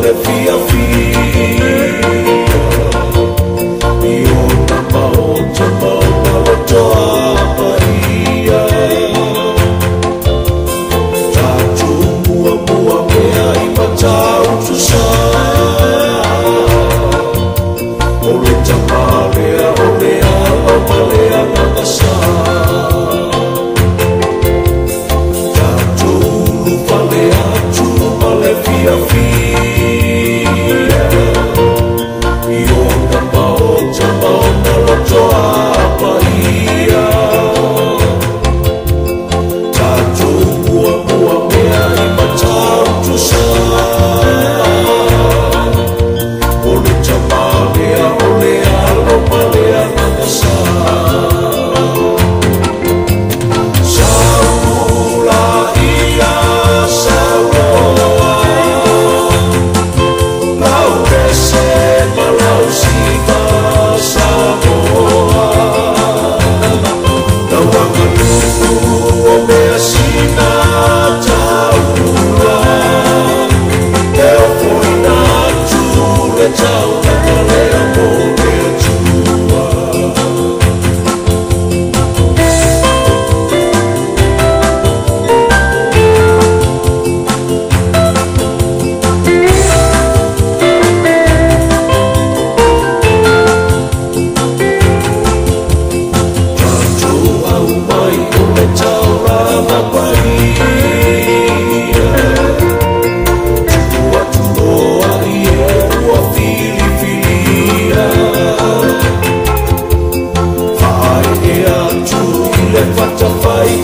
de fío.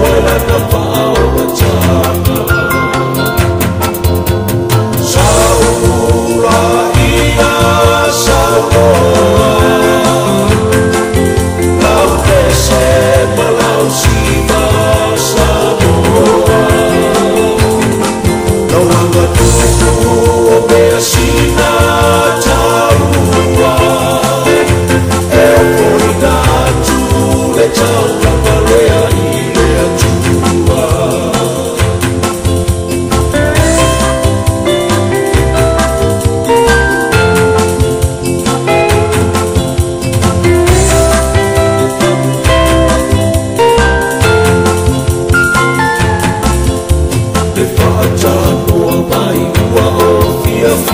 Well, at the power of the tongue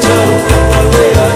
Joe,